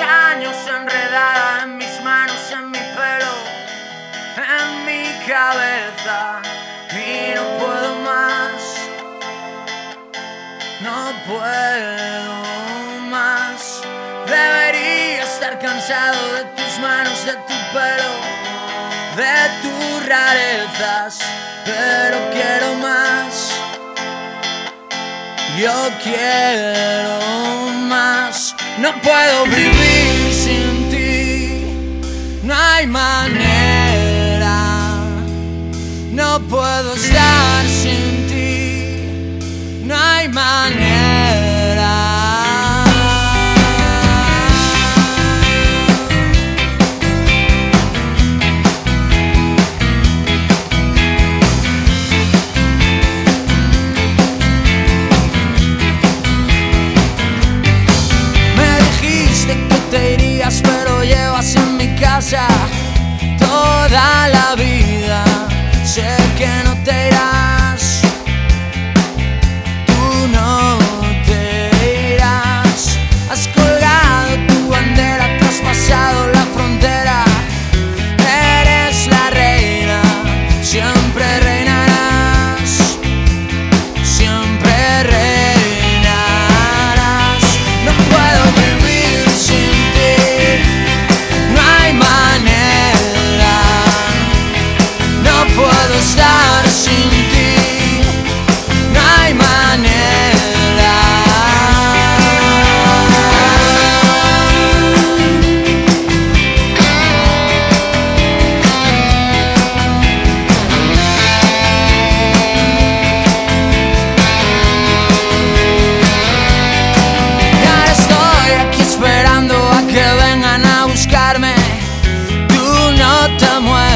años enredada en mis manos, en mi pelo, en mi cabeza y no puedo más, no puedo más. Debería estar cansado de tus manos, de tu pelo, de tus rarezas, pero quiero más. Yo quiero más, no puedo vivir hay manera, no puedo estar toda la. faute à